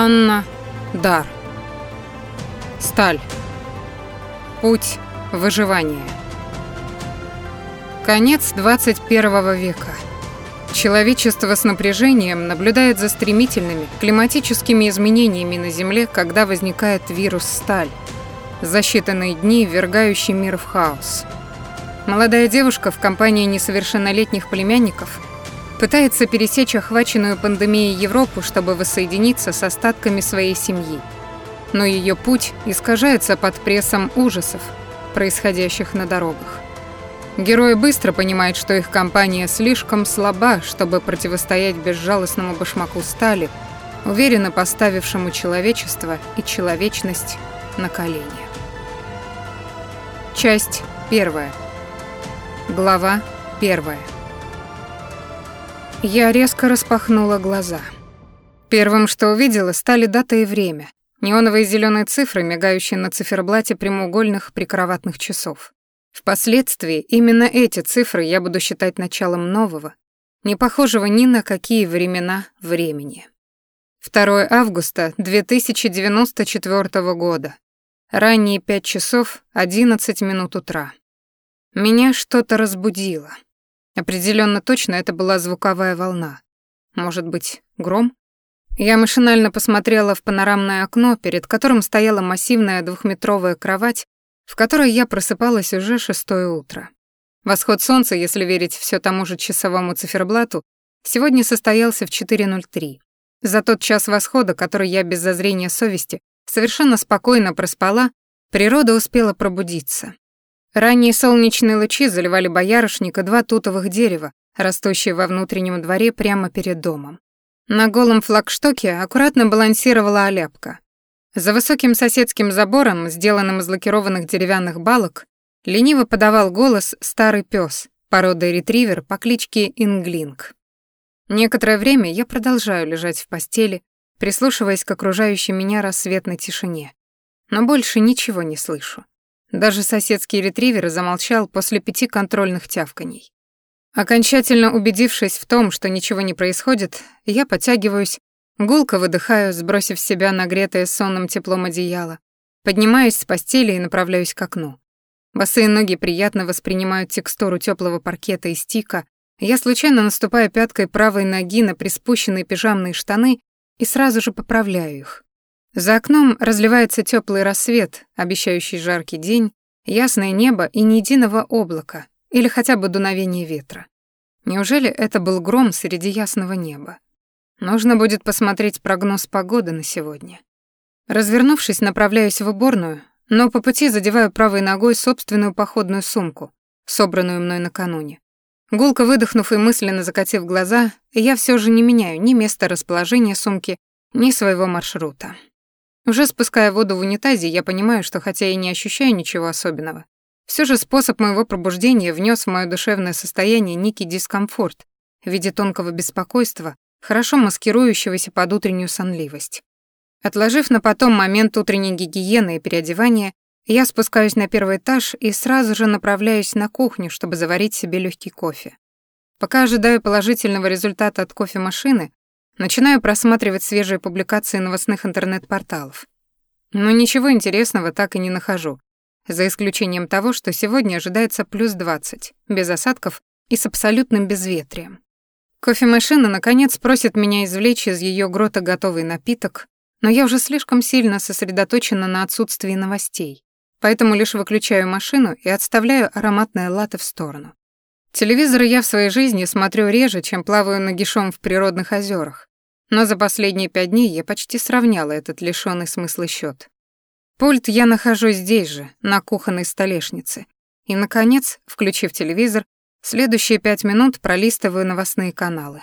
Анна Дар. Сталь. Путь выживания. Конец 21 века. Человечество с напряжением наблюдает за стремительными климатическими изменениями на Земле, когда возникает вирус сталь, за считанные дни ввергающий мир в хаос. Молодая девушка в компании несовершеннолетних племянников пытается пересечь охваченную пандемией Европу, чтобы воссоединиться с остатками своей семьи. Но ее путь искажается под прессом ужасов, происходящих на дорогах. Герои быстро понимают, что их компания слишком слаба, чтобы противостоять безжалостному башмаку стали, уверенно поставившему человечество и человечность на колени. Часть первая. Глава первая. Я резко распахнула глаза. Первым, что увидела, стали дата и время. Неоновые зеленые цифры, мигающие на циферблате прямоугольных прикроватных часов. Впоследствии именно эти цифры я буду считать началом нового, не похожего ни на какие времена времени. 2 августа 2094 года. Ранние 5 часов 11 минут утра. Меня что-то разбудило. Определенно точно это была звуковая волна. Может быть, гром? Я машинально посмотрела в панорамное окно, перед которым стояла массивная двухметровая кровать, в которой я просыпалась уже шестое утро. Восход солнца, если верить все тому же часовому циферблату, сегодня состоялся в 4.03. За тот час восхода, который я без зазрения совести совершенно спокойно проспала, природа успела пробудиться. Ранние солнечные лучи заливали боярышник и два тутовых дерева, растущие во внутреннем дворе прямо перед домом. На голом флагштоке аккуратно балансировала оляпка. За высоким соседским забором, сделанным из лакированных деревянных балок, лениво подавал голос старый пес, породы ретривер по кличке Инглинг. Некоторое время я продолжаю лежать в постели, прислушиваясь к окружающей меня рассветной тишине, но больше ничего не слышу. Даже соседский ретривер замолчал после пяти контрольных тявканий. Окончательно убедившись в том, что ничего не происходит, я подтягиваюсь, гулко выдыхаю, сбросив с себя нагретое сонным теплом одеяло, поднимаюсь с постели и направляюсь к окну. Босые ноги приятно воспринимают текстуру теплого паркета и стика, я случайно наступаю пяткой правой ноги на приспущенные пижамные штаны и сразу же поправляю их. За окном разливается теплый рассвет, обещающий жаркий день, ясное небо и ни единого облака или хотя бы дуновение ветра. Неужели это был гром среди ясного неба? Нужно будет посмотреть прогноз погоды на сегодня. Развернувшись, направляюсь в уборную, но по пути задеваю правой ногой собственную походную сумку, собранную мной накануне. Гулко выдохнув и мысленно закатив глаза, я все же не меняю ни место расположения сумки, ни своего маршрута. Уже спуская воду в унитазе, я понимаю, что хотя и не ощущаю ничего особенного, все же способ моего пробуждения внес в мое душевное состояние некий дискомфорт в виде тонкого беспокойства, хорошо маскирующегося под утреннюю сонливость. Отложив на потом момент утренней гигиены и переодевания, я спускаюсь на первый этаж и сразу же направляюсь на кухню, чтобы заварить себе легкий кофе. Пока ожидаю положительного результата от кофемашины, Начинаю просматривать свежие публикации новостных интернет-порталов. Но ничего интересного так и не нахожу, за исключением того, что сегодня ожидается плюс 20, без осадков и с абсолютным безветрием. Кофемашина, наконец, просит меня извлечь из ее грота готовый напиток, но я уже слишком сильно сосредоточена на отсутствии новостей, поэтому лишь выключаю машину и отставляю ароматное латте в сторону. Телевизор я в своей жизни смотрю реже, чем плаваю нагишом в природных озерах, но за последние пять дней я почти сравняла этот лишённый смысла счёт. Пульт я нахожу здесь же, на кухонной столешнице. И, наконец, включив телевизор, следующие пять минут пролистываю новостные каналы.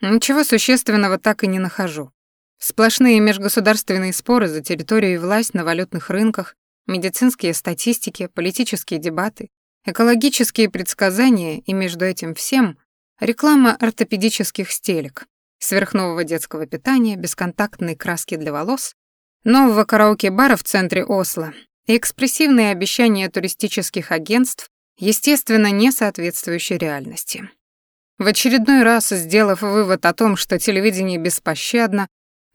Ничего существенного так и не нахожу. Сплошные межгосударственные споры за территорию и власть на валютных рынках, медицинские статистики, политические дебаты, экологические предсказания и между этим всем реклама ортопедических стелек, сверхнового детского питания, бесконтактной краски для волос, нового караоке-бара в центре Осло и экспрессивные обещания туристических агентств, естественно, не соответствующие реальности. В очередной раз, сделав вывод о том, что телевидение беспощадно,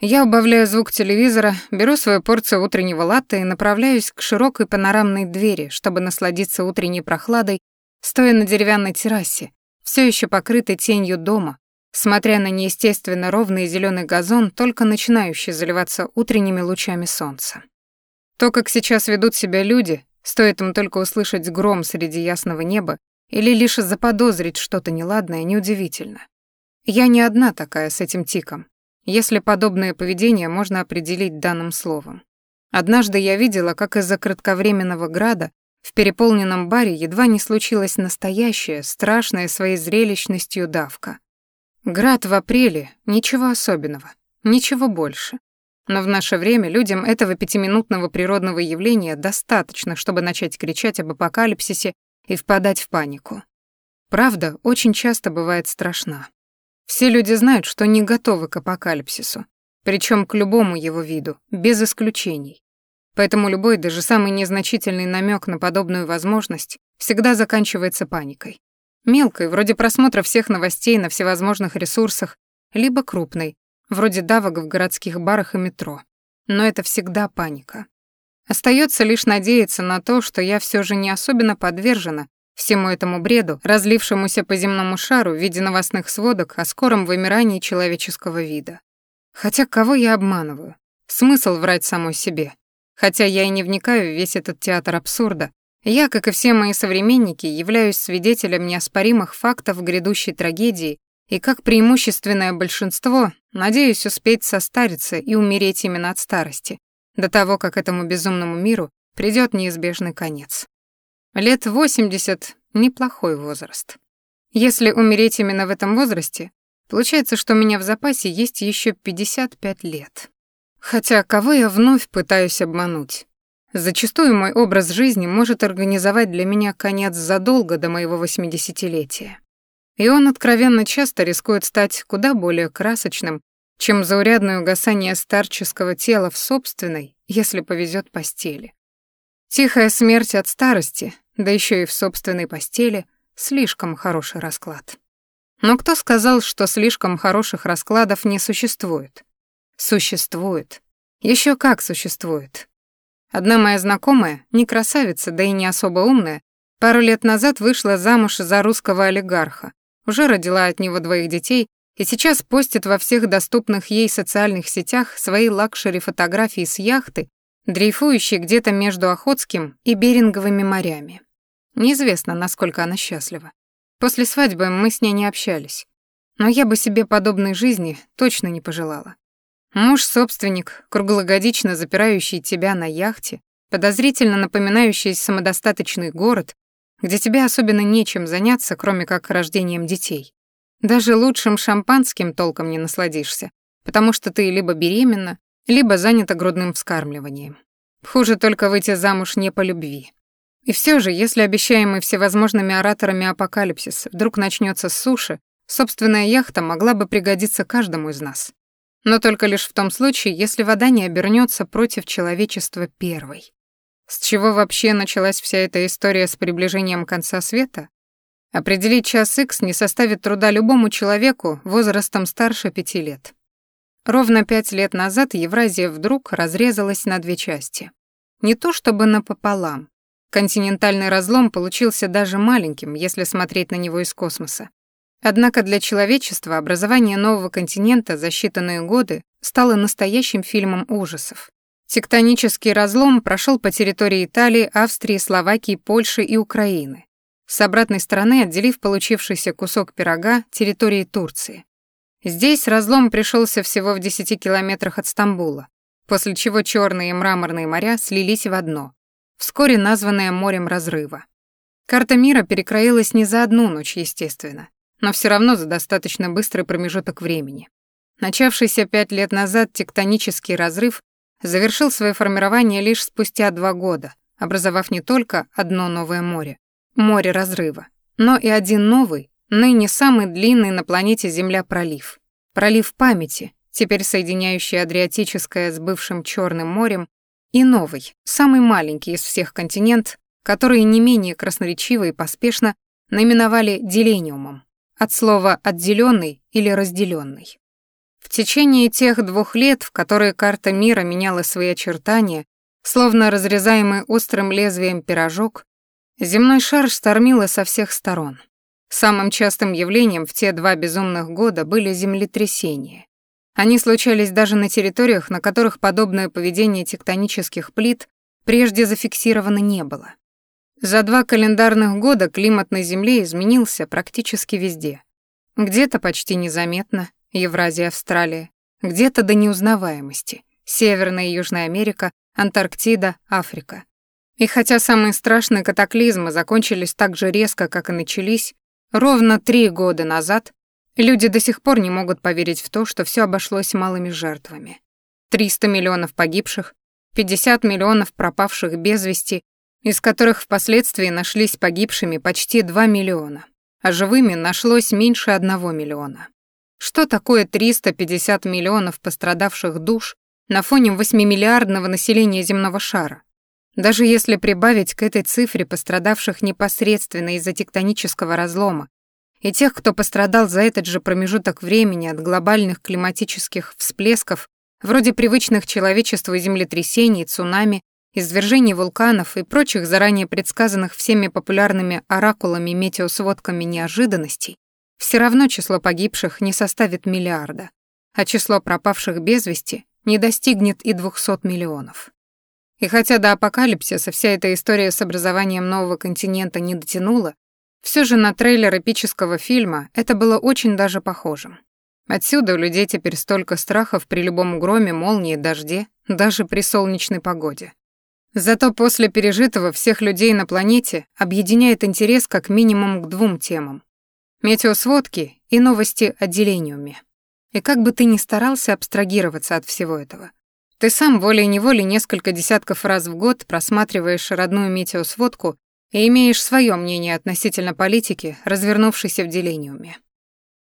Я убавляю звук телевизора, беру свою порцию утреннего латте и направляюсь к широкой панорамной двери, чтобы насладиться утренней прохладой, стоя на деревянной террасе, все еще покрытой тенью дома, смотря на неестественно ровный зеленый газон, только начинающий заливаться утренними лучами солнца. То, как сейчас ведут себя люди, стоит им только услышать гром среди ясного неба или лишь заподозрить что-то неладное, неудивительно. Я не одна такая с этим тиком если подобное поведение можно определить данным словом. Однажды я видела, как из-за кратковременного града в переполненном баре едва не случилась настоящая, страшная своей зрелищностью давка. Град в апреле — ничего особенного, ничего больше. Но в наше время людям этого пятиминутного природного явления достаточно, чтобы начать кричать об апокалипсисе и впадать в панику. Правда очень часто бывает страшна. Все люди знают, что не готовы к апокалипсису, причем к любому его виду, без исключений. Поэтому любой, даже самый незначительный намек на подобную возможность всегда заканчивается паникой. Мелкой, вроде просмотра всех новостей на всевозможных ресурсах, либо крупной, вроде давок в городских барах и метро. Но это всегда паника. Остается лишь надеяться на то, что я все же не особенно подвержена всему этому бреду, разлившемуся по земному шару в виде новостных сводок о скором вымирании человеческого вида. Хотя кого я обманываю? Смысл врать самой себе. Хотя я и не вникаю в весь этот театр абсурда, я, как и все мои современники, являюсь свидетелем неоспоримых фактов грядущей трагедии и как преимущественное большинство надеюсь успеть состариться и умереть именно от старости, до того, как этому безумному миру придёт неизбежный конец. Лет 80 — неплохой возраст. Если умереть именно в этом возрасте, получается, что у меня в запасе есть еще 55 лет. Хотя кого я вновь пытаюсь обмануть? Зачастую мой образ жизни может организовать для меня конец задолго до моего восьмидесятилетия. И он откровенно часто рискует стать куда более красочным, чем заурядное угасание старческого тела в собственной, если повезет, постели. Тихая смерть от старости, да еще и в собственной постели, слишком хороший расклад. Но кто сказал, что слишком хороших раскладов не существует? Существует. Еще как существует. Одна моя знакомая, не красавица, да и не особо умная, пару лет назад вышла замуж за русского олигарха, уже родила от него двоих детей и сейчас постит во всех доступных ей социальных сетях свои лакшери-фотографии с яхты дрейфующей где-то между Охотским и Беринговыми морями. Неизвестно, насколько она счастлива. После свадьбы мы с ней не общались. Но я бы себе подобной жизни точно не пожелала. Муж-собственник, круглогодично запирающий тебя на яхте, подозрительно напоминающий самодостаточный город, где тебе особенно нечем заняться, кроме как рождением детей. Даже лучшим шампанским толком не насладишься, потому что ты либо беременна, либо занята грудным вскармливанием. Хуже только выйти замуж не по любви. И все же, если обещаемый всевозможными ораторами апокалипсис вдруг начнется с суши, собственная яхта могла бы пригодиться каждому из нас. Но только лишь в том случае, если вода не обернется против человечества первой. С чего вообще началась вся эта история с приближением конца света? Определить час Х не составит труда любому человеку возрастом старше пяти лет. Ровно пять лет назад Евразия вдруг разрезалась на две части. Не то чтобы напополам. Континентальный разлом получился даже маленьким, если смотреть на него из космоса. Однако для человечества образование нового континента за считанные годы стало настоящим фильмом ужасов. Тектонический разлом прошел по территории Италии, Австрии, Словакии, Польши и Украины. С обратной стороны отделив получившийся кусок пирога территории Турции. Здесь разлом пришелся всего в 10 километрах от Стамбула, после чего черные и мраморные моря слились в одно, вскоре названное морем разрыва. Карта мира перекроилась не за одну ночь, естественно, но все равно за достаточно быстрый промежуток времени. Начавшийся пять лет назад тектонический разрыв завершил свое формирование лишь спустя два года, образовав не только одно новое море, море разрыва, но и один новый, ныне самый длинный на планете Земля пролив. Пролив памяти, теперь соединяющий Адриатическое с бывшим Черным морем, и новый, самый маленький из всех континент, который не менее красноречиво и поспешно наименовали делениумом, от слова «отделенный» или «разделенный». В течение тех двух лет, в которые карта мира меняла свои очертания, словно разрезаемый острым лезвием пирожок, земной шар штормило со всех сторон. Самым частым явлением в те два безумных года были землетрясения. Они случались даже на территориях, на которых подобное поведение тектонических плит прежде зафиксировано не было. За два календарных года климат на Земле изменился практически везде. Где-то почти незаметно, Евразия, Австралия, где-то до неузнаваемости, Северная и Южная Америка, Антарктида, Африка. И хотя самые страшные катаклизмы закончились так же резко, как и начались, ровно три года назад люди до сих пор не могут поверить в то, что все обошлось малыми жертвами. 300 миллионов погибших, 50 миллионов пропавших без вести, из которых впоследствии нашлись погибшими почти 2 миллиона, а живыми нашлось меньше 1 миллиона. Что такое 350 миллионов пострадавших душ на фоне 8-миллиардного населения земного шара? Даже если прибавить к этой цифре пострадавших непосредственно из-за тектонического разлома и тех, кто пострадал за этот же промежуток времени от глобальных климатических всплесков, вроде привычных человечеству землетрясений, цунами, извержений вулканов и прочих заранее предсказанных всеми популярными оракулами метеосводками неожиданностей, все равно число погибших не составит миллиарда, а число пропавших без вести не достигнет и 200 миллионов. И хотя до апокалипсиса вся эта история с образованием нового континента не дотянула, все же на трейлер эпического фильма это было очень даже похожим. Отсюда у людей теперь столько страхов при любом громе, молнии, дожде, даже при солнечной погоде. Зато после пережитого всех людей на планете объединяет интерес как минимум к двум темам метеосводки и новости о делениуме. И как бы ты ни старался абстрагироваться от всего этого, ты сам волей-неволей несколько десятков раз в год просматриваешь родную метеосводку и имеешь свое мнение относительно политики, развернувшейся в делениуме.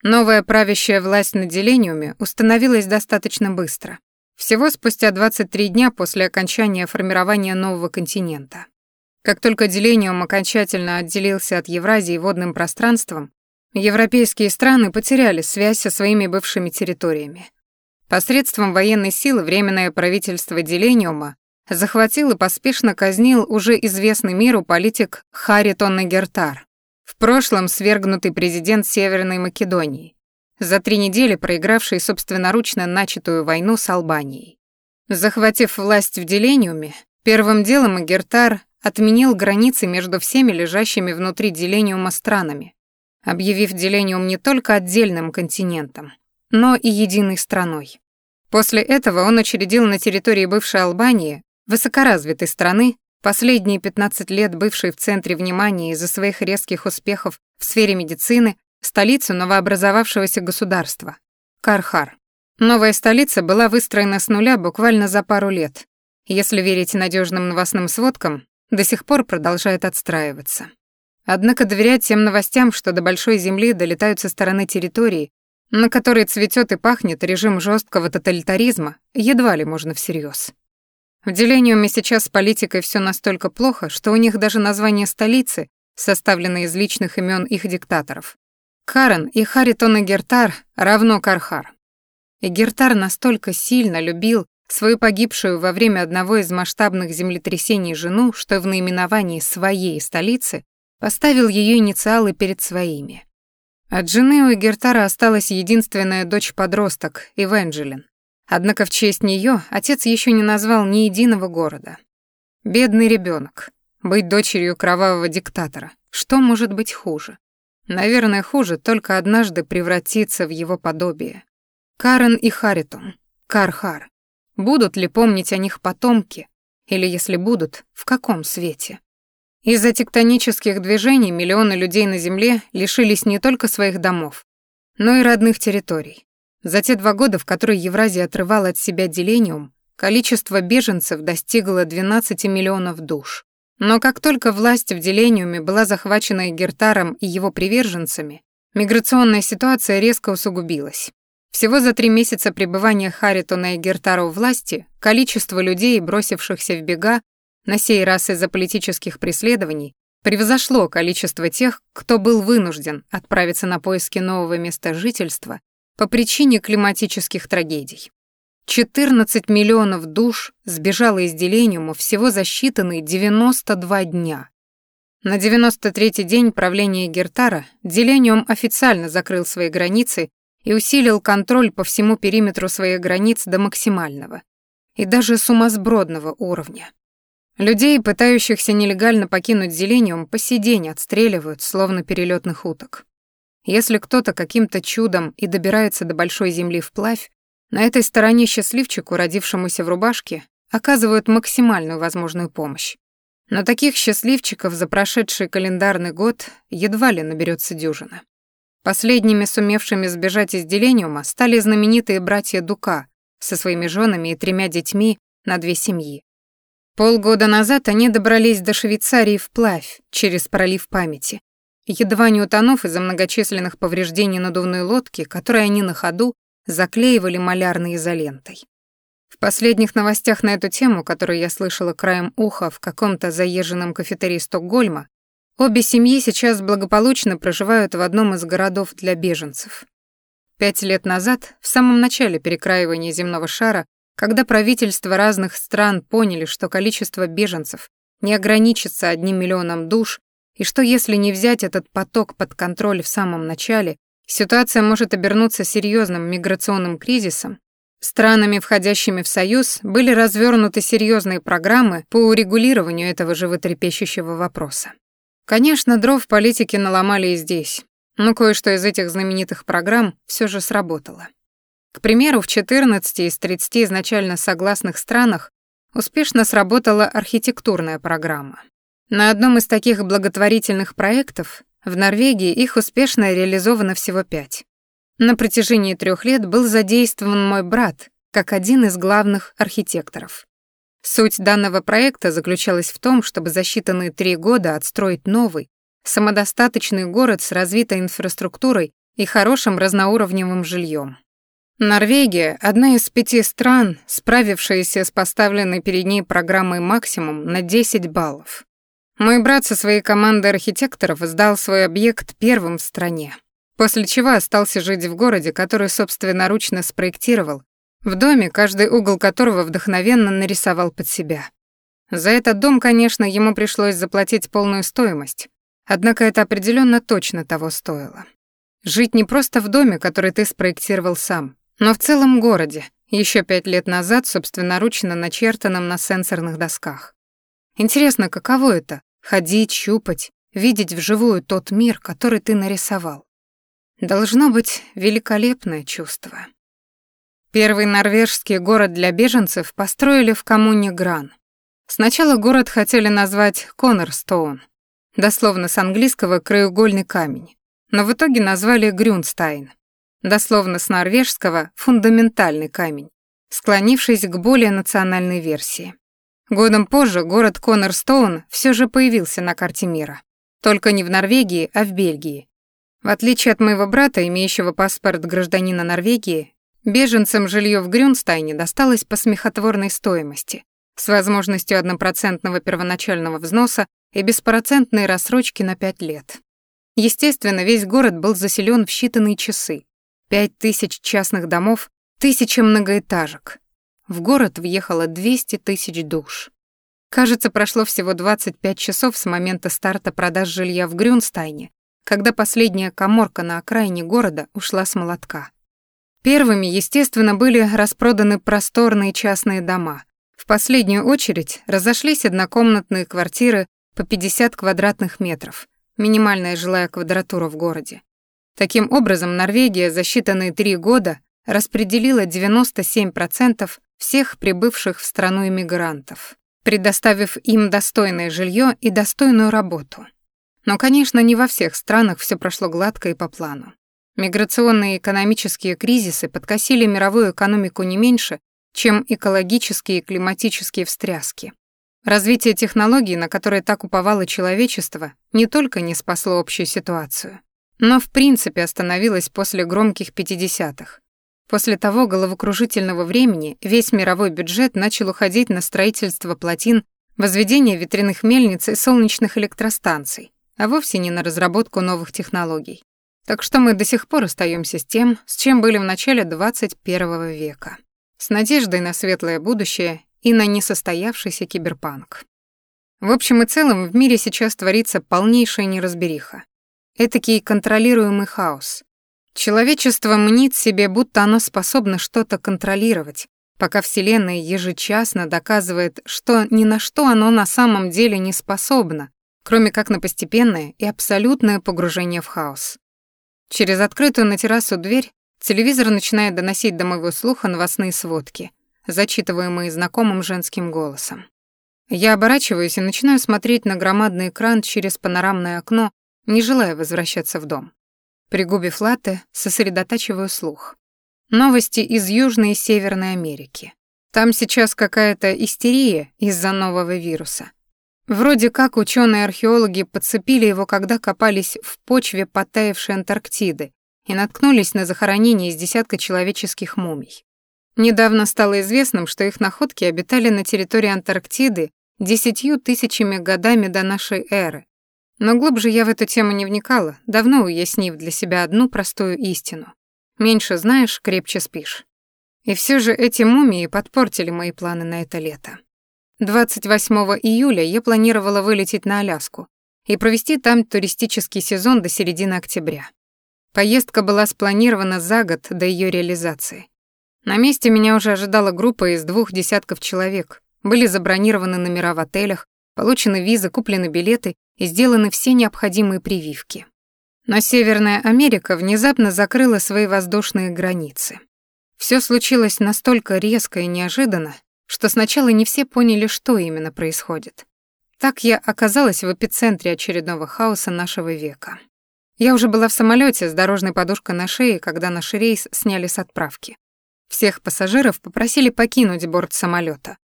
Новая правящая власть на делениуме установилась достаточно быстро. Всего спустя 23 дня после окончания формирования нового континента. Как только делениум окончательно отделился от Евразии водным пространством, Европейские страны потеряли связь со своими бывшими территориями. Посредством военной силы Временное правительство Делениума захватил и поспешно казнил уже известный миру политик Харитон Нагертар, в прошлом свергнутый президент Северной Македонии, за три недели проигравший собственноручно начатую войну с Албанией. Захватив власть в Делениуме, первым делом Агертар отменил границы между всеми лежащими внутри Делениума странами, объявив Делениум не только отдельным континентом, но и единой страной. После этого он учредил на территории бывшей Албании, высокоразвитой страны, последние 15 лет бывшей в центре внимания из-за своих резких успехов в сфере медицины, столицу новообразовавшегося государства — Кархар. Новая столица была выстроена с нуля буквально за пару лет. Если верить надежным новостным сводкам, до сих пор продолжает отстраиваться. Однако доверять тем новостям, что до Большой Земли долетают со стороны территории, на которой цветет и пахнет режим жесткого тоталитаризма, едва ли можно всерьез. В Делениуме сейчас с политикой все настолько плохо, что у них даже название столицы составлено из личных имен их диктаторов. Карен и Харитон и Гертар равно Кархар. И Гертар настолько сильно любил свою погибшую во время одного из масштабных землетрясений жену, что в наименовании своей столицы Поставил ее инициалы перед своими. От жены у Гертара осталась единственная дочь-подросток, Эвенджелин. Однако в честь нее отец еще не назвал ни единого города. Бедный ребенок. Быть дочерью кровавого диктатора. Что может быть хуже? Наверное, хуже только однажды превратиться в его подобие. Карен и Харитон. Кархар. Будут ли помнить о них потомки? Или если будут, в каком свете? Из-за тектонических движений миллионы людей на Земле лишились не только своих домов, но и родных территорий. За те два года, в которые Евразия отрывала от себя делениум, количество беженцев достигло 12 миллионов душ. Но как только власть в делениуме была захвачена Гертаром и его приверженцами, миграционная ситуация резко усугубилась. Всего за три месяца пребывания Харитона и Гертара у власти количество людей, бросившихся в бега, на сей раз из-за политических преследований, превзошло количество тех, кто был вынужден отправиться на поиски нового места жительства по причине климатических трагедий. 14 миллионов душ сбежало из делениума всего за считанные 92 дня. На 93-й день правления Гертара делениум официально закрыл свои границы и усилил контроль по всему периметру своих границ до максимального и даже сумасбродного уровня. Людей, пытающихся нелегально покинуть Зелениум, по сей день отстреливают, словно перелетных уток. Если кто-то каким-то чудом и добирается до Большой Земли вплавь, на этой стороне счастливчику, родившемуся в рубашке, оказывают максимальную возможную помощь. Но таких счастливчиков за прошедший календарный год едва ли наберется дюжина. Последними сумевшими сбежать из Делениума стали знаменитые братья Дука со своими женами и тремя детьми на две семьи. Полгода назад они добрались до Швейцарии вплавь, через пролив памяти, едва не утонув из-за многочисленных повреждений надувной лодки, которые они на ходу заклеивали малярной изолентой. В последних новостях на эту тему, которую я слышала краем уха в каком-то заезженном кафетерии Стокгольма, обе семьи сейчас благополучно проживают в одном из городов для беженцев. Пять лет назад, в самом начале перекраивания земного шара, когда правительства разных стран поняли, что количество беженцев не ограничится одним миллионом душ, и что если не взять этот поток под контроль в самом начале, ситуация может обернуться серьезным миграционным кризисом, странами, входящими в Союз, были развернуты серьезные программы по урегулированию этого животрепещущего вопроса. Конечно, дров в политике наломали и здесь, но кое-что из этих знаменитых программ все же сработало. К примеру, в 14 из 30 изначально согласных странах успешно сработала архитектурная программа. На одном из таких благотворительных проектов в Норвегии их успешно реализовано всего пять. На протяжении трех лет был задействован мой брат как один из главных архитекторов. Суть данного проекта заключалась в том, чтобы за считанные три года отстроить новый, самодостаточный город с развитой инфраструктурой и хорошим разноуровневым жильем. Норвегия — одна из пяти стран, справившаяся с поставленной перед ней программой максимум на 10 баллов. Мой брат со своей командой архитекторов сдал свой объект первым в стране, после чего остался жить в городе, который собственноручно спроектировал, в доме, каждый угол которого вдохновенно нарисовал под себя. За этот дом, конечно, ему пришлось заплатить полную стоимость, однако это определенно точно того стоило. Жить не просто в доме, который ты спроектировал сам, но в целом городе, еще пять лет назад собственноручно начертанном на сенсорных досках. Интересно, каково это — ходить, щупать, видеть вживую тот мир, который ты нарисовал. Должно быть великолепное чувство. Первый норвежский город для беженцев построили в коммуне Гран. Сначала город хотели назвать Коннорстоун, дословно с английского «краеугольный камень», но в итоге назвали Грюнстайн дословно с норвежского «фундаментальный камень», склонившись к более национальной версии. Годом позже город Коннорстоун все же появился на карте мира. Только не в Норвегии, а в Бельгии. В отличие от моего брата, имеющего паспорт гражданина Норвегии, беженцам жилье в Грюнстайне досталось по смехотворной стоимости, с возможностью однопроцентного первоначального взноса и беспроцентной рассрочки на пять лет. Естественно, весь город был заселен в считанные часы, Пять тысяч частных домов, тысяча многоэтажек. В город въехало 200 тысяч душ. Кажется, прошло всего 25 часов с момента старта продаж жилья в Грюнстайне, когда последняя коморка на окраине города ушла с молотка. Первыми, естественно, были распроданы просторные частные дома. В последнюю очередь разошлись однокомнатные квартиры по 50 квадратных метров, минимальная жилая квадратура в городе. Таким образом, Норвегия за считанные три года распределила 97% всех прибывших в страну иммигрантов, предоставив им достойное жилье и достойную работу. Но, конечно, не во всех странах все прошло гладко и по плану. Миграционные и экономические кризисы подкосили мировую экономику не меньше, чем экологические и климатические встряски. Развитие технологий, на которые так уповало человечество, не только не спасло общую ситуацию, но в принципе остановилась после громких 50-х. После того головокружительного времени весь мировой бюджет начал уходить на строительство плотин, возведение ветряных мельниц и солнечных электростанций, а вовсе не на разработку новых технологий. Так что мы до сих пор остаемся с тем, с чем были в начале 21 века. С надеждой на светлое будущее и на несостоявшийся киберпанк. В общем и целом в мире сейчас творится полнейшая неразбериха. Этакий контролируемый хаос. Человечество мнит себе, будто оно способно что-то контролировать, пока Вселенная ежечасно доказывает, что ни на что оно на самом деле не способно, кроме как на постепенное и абсолютное погружение в хаос. Через открытую на террасу дверь телевизор начинает доносить до моего слуха новостные сводки, зачитываемые знакомым женским голосом. Я оборачиваюсь и начинаю смотреть на громадный экран через панорамное окно, не желая возвращаться в дом. Пригубив латте, сосредотачиваю слух. Новости из Южной и Северной Америки. Там сейчас какая-то истерия из-за нового вируса. Вроде как ученые-археологи подцепили его, когда копались в почве подтаявшей Антарктиды и наткнулись на захоронение из десятка человеческих мумий. Недавно стало известным, что их находки обитали на территории Антарктиды десятью тысячами годами до нашей эры, но глубже я в эту тему не вникала, давно уяснив для себя одну простую истину. Меньше знаешь, крепче спишь. И все же эти мумии подпортили мои планы на это лето. 28 июля я планировала вылететь на Аляску и провести там туристический сезон до середины октября. Поездка была спланирована за год до ее реализации. На месте меня уже ожидала группа из двух десятков человек. Были забронированы номера в отелях, получены визы, куплены билеты и сделаны все необходимые прививки. Но Северная Америка внезапно закрыла свои воздушные границы. Все случилось настолько резко и неожиданно, что сначала не все поняли, что именно происходит. Так я оказалась в эпицентре очередного хаоса нашего века. Я уже была в самолете с дорожной подушкой на шее, когда наш рейс сняли с отправки. Всех пассажиров попросили покинуть борт самолета,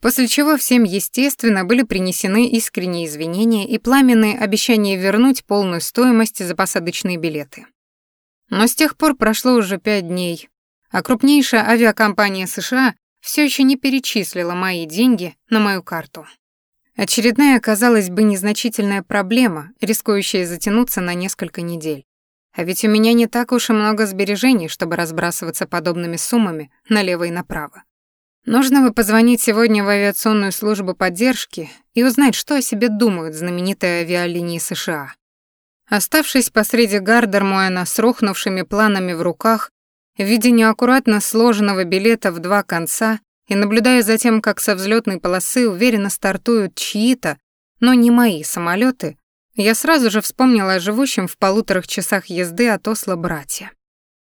После чего всем, естественно, были принесены искренние извинения и пламенные обещания вернуть полную стоимость за посадочные билеты. Но с тех пор прошло уже пять дней, а крупнейшая авиакомпания США все еще не перечислила мои деньги на мою карту. Очередная, казалось бы, незначительная проблема, рискующая затянуться на несколько недель. А ведь у меня не так уж и много сбережений, чтобы разбрасываться подобными суммами налево и направо. Нужно бы позвонить сегодня в авиационную службу поддержки и узнать, что о себе думают знаменитые авиалинии США. Оставшись посреди Гардермуэна с рухнувшими планами в руках, в виде неаккуратно сложенного билета в два конца и наблюдая за тем, как со взлетной полосы уверенно стартуют чьи-то, но не мои самолеты, я сразу же вспомнила о живущем в полуторах часах езды от Осло братья.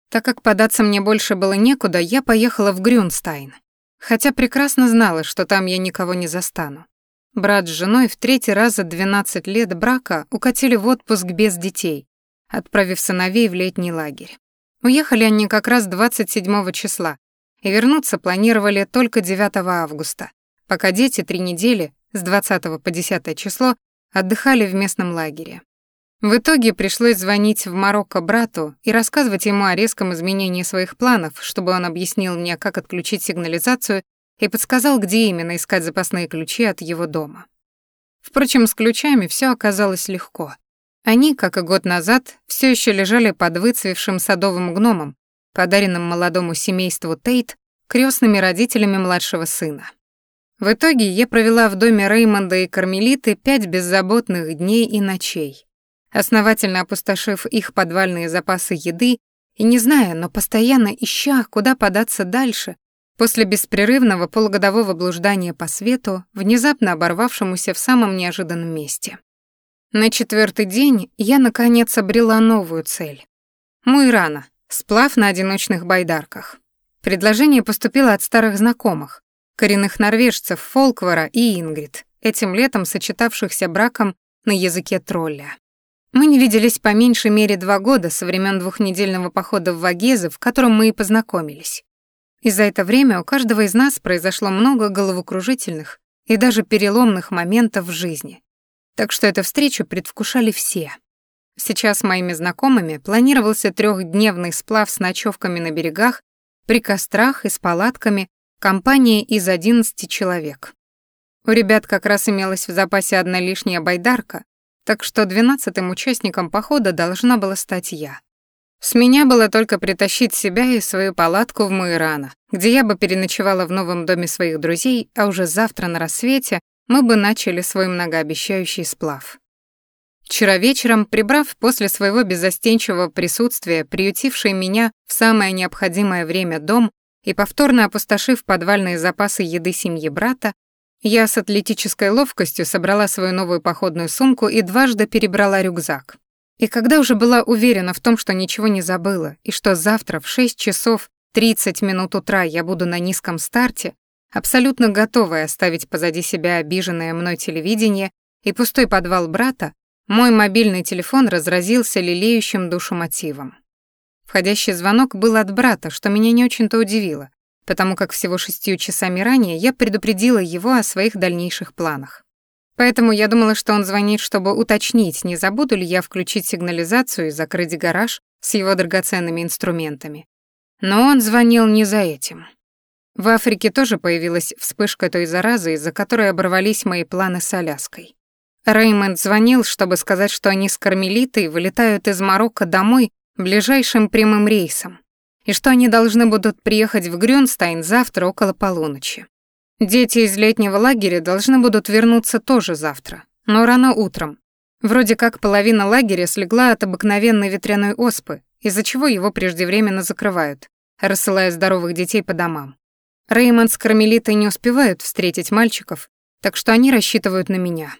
Так как податься мне больше было некуда, я поехала в Грюнстайн, хотя прекрасно знала, что там я никого не застану. Брат с женой в третий раз за 12 лет брака укатили в отпуск без детей, отправив сыновей в летний лагерь. Уехали они как раз 27 числа, и вернуться планировали только 9 августа, пока дети три недели, с 20 по 10 число, отдыхали в местном лагере. В итоге пришлось звонить в Марокко брату и рассказывать ему о резком изменении своих планов, чтобы он объяснил мне, как отключить сигнализацию и подсказал, где именно искать запасные ключи от его дома. Впрочем, с ключами все оказалось легко. Они, как и год назад, все еще лежали под выцвевшим садовым гномом, подаренным молодому семейству Тейт крестными родителями младшего сына. В итоге я провела в доме Реймонда и Кармелиты пять беззаботных дней и ночей основательно опустошив их подвальные запасы еды и не зная, но постоянно ища, куда податься дальше, после беспрерывного полугодового блуждания по свету, внезапно оборвавшемуся в самом неожиданном месте. На четвертый день я, наконец, обрела новую цель. Муирана, сплав на одиночных байдарках. Предложение поступило от старых знакомых, коренных норвежцев Фолквара и Ингрид, этим летом сочетавшихся браком на языке тролля. Мы не виделись по меньшей мере два года со времен двухнедельного похода в Вагезы, в котором мы и познакомились. И за это время у каждого из нас произошло много головокружительных и даже переломных моментов в жизни. Так что эту встречу предвкушали все. Сейчас моими знакомыми планировался трехдневный сплав с ночевками на берегах, при кострах и с палатками, компания из 11 человек. У ребят как раз имелась в запасе одна лишняя байдарка, так что двенадцатым участником похода должна была стать я. С меня было только притащить себя и свою палатку в Муирана, где я бы переночевала в новом доме своих друзей, а уже завтра на рассвете мы бы начали свой многообещающий сплав. Вчера вечером, прибрав после своего беззастенчивого присутствия, приютивший меня в самое необходимое время дом и повторно опустошив подвальные запасы еды семьи брата, я с атлетической ловкостью собрала свою новую походную сумку и дважды перебрала рюкзак. И когда уже была уверена в том, что ничего не забыла, и что завтра в 6 часов 30 минут утра я буду на низком старте, абсолютно готовая оставить позади себя обиженное мной телевидение и пустой подвал брата, мой мобильный телефон разразился лелеющим душу мотивом. Входящий звонок был от брата, что меня не очень-то удивило, потому как всего шестью часами ранее я предупредила его о своих дальнейших планах. Поэтому я думала, что он звонит, чтобы уточнить, не забуду ли я включить сигнализацию и закрыть гараж с его драгоценными инструментами. Но он звонил не за этим. В Африке тоже появилась вспышка той заразы, из-за которой оборвались мои планы с Аляской. Реймонд звонил, чтобы сказать, что они с Кармелитой вылетают из Марокко домой ближайшим прямым рейсом, и что они должны будут приехать в Грюнстайн завтра около полуночи. Дети из летнего лагеря должны будут вернуться тоже завтра, но рано утром. Вроде как половина лагеря слегла от обыкновенной ветряной оспы, из-за чего его преждевременно закрывают, рассылая здоровых детей по домам. Реймонд с Кармелитой не успевают встретить мальчиков, так что они рассчитывают на меня.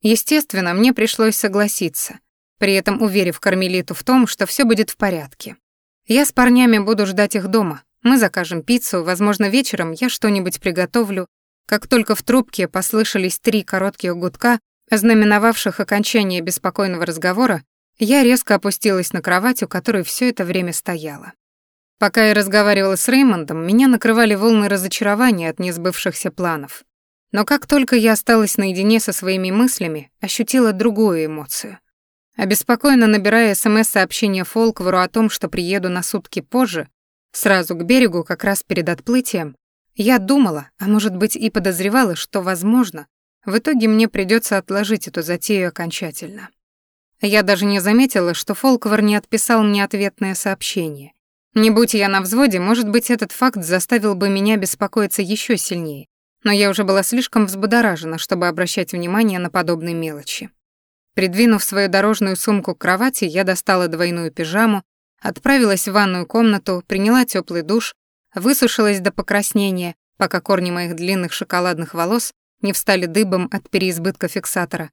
Естественно, мне пришлось согласиться, при этом уверив Кармелиту в том, что все будет в порядке. Я с парнями буду ждать их дома, мы закажем пиццу, возможно, вечером я что-нибудь приготовлю. Как только в трубке послышались три коротких гудка, ознаменовавших окончание беспокойного разговора, я резко опустилась на кровать, у которой все это время стояла. Пока я разговаривала с Реймондом, меня накрывали волны разочарования от несбывшихся планов. Но как только я осталась наедине со своими мыслями, ощутила другую эмоцию. Обеспокоенно набирая СМС-сообщение Фолквору о том, что приеду на сутки позже, Сразу к берегу, как раз перед отплытием, я думала, а может быть и подозревала, что, возможно, в итоге мне придется отложить эту затею окончательно. Я даже не заметила, что Фолквар не отписал мне ответное сообщение. Не будь я на взводе, может быть, этот факт заставил бы меня беспокоиться еще сильнее, но я уже была слишком взбудоражена, чтобы обращать внимание на подобные мелочи. Придвинув свою дорожную сумку к кровати, я достала двойную пижаму, Отправилась в ванную комнату, приняла теплый душ, высушилась до покраснения, пока корни моих длинных шоколадных волос не встали дыбом от переизбытка фиксатора,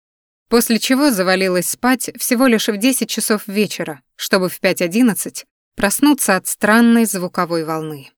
после чего завалилась спать всего лишь в 10 часов вечера, чтобы в 5.11 проснуться от странной звуковой волны.